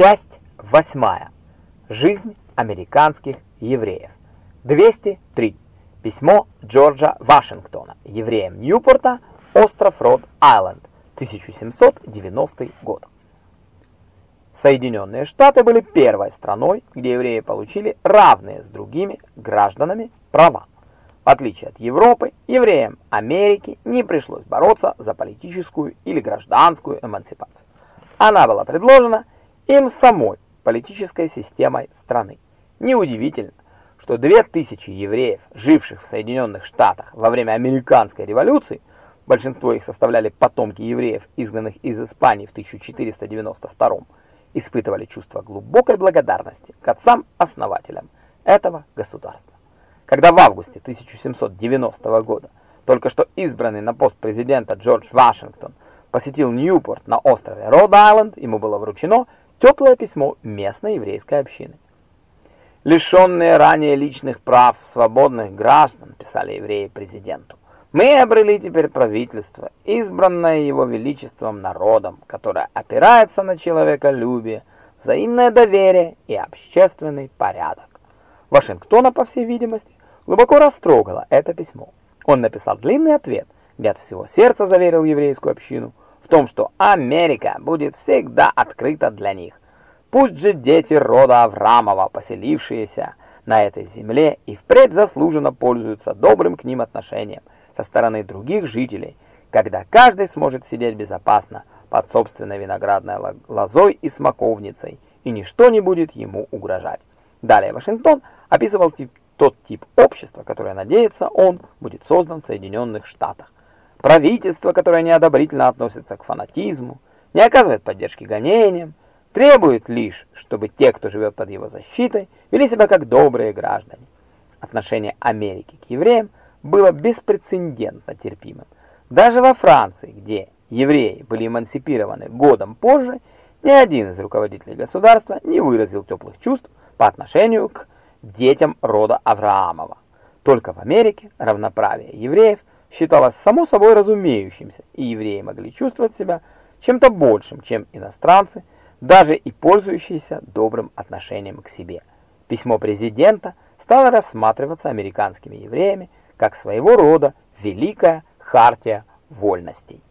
Часть восьмая. Жизнь американских евреев. 203. Письмо Джорджа Вашингтона, евреям Ньюпорта, остров Род-Айленд, 1790 год. Соединенные Штаты были первой страной, где евреи получили равные с другими гражданами права. В отличие от Европы, евреям Америки не пришлось бороться за политическую или гражданскую эмансипацию. Она была предложена им самой политической системой страны. Неудивительно, что 2000 евреев, живших в Соединенных Штатах во время американской революции, большинство их составляли потомки евреев, изгнанных из Испании в 1492 испытывали чувство глубокой благодарности к отцам-основателям этого государства. Когда в августе 1790 года только что избранный на пост президента Джордж Вашингтон посетил Ньюпорт на острове Род-Айленд, ему было вручено теплое письмо местной еврейской общины. Лишенные ранее личных прав свободных граждан, писали евреи президенту, мы обрели теперь правительство, избранное его величеством народом, которое опирается на человеколюбие, взаимное доверие и общественный порядок. Вашингтона, по всей видимости, глубоко растрогало это письмо. Он написал длинный ответ, где от всего сердца заверил еврейскую общину в том, что Америка будет всегда открыта для них. Пусть же дети рода Аврамова, поселившиеся на этой земле, и впредь заслуженно пользуются добрым к ним отношением со стороны других жителей, когда каждый сможет сидеть безопасно под собственной виноградной лозой и смоковницей, и ничто не будет ему угрожать. Далее Вашингтон описывал тип, тот тип общества, которое, надеется, он будет создан в Соединенных Штатах. Правительство, которое неодобрительно относится к фанатизму, не оказывает поддержки гонениям, требует лишь, чтобы те, кто живет под его защитой, вели себя как добрые граждане. Отношение Америки к евреям было беспрецедентно терпимым. Даже во Франции, где евреи были эмансипированы годом позже, ни один из руководителей государства не выразил теплых чувств по отношению к детям рода Авраамова. Только в Америке равноправие евреев считалось само собой разумеющимся, и евреи могли чувствовать себя чем-то большим, чем иностранцы, даже и пользующиеся добрым отношением к себе. Письмо президента стало рассматриваться американскими евреями как своего рода великая хартия вольностей.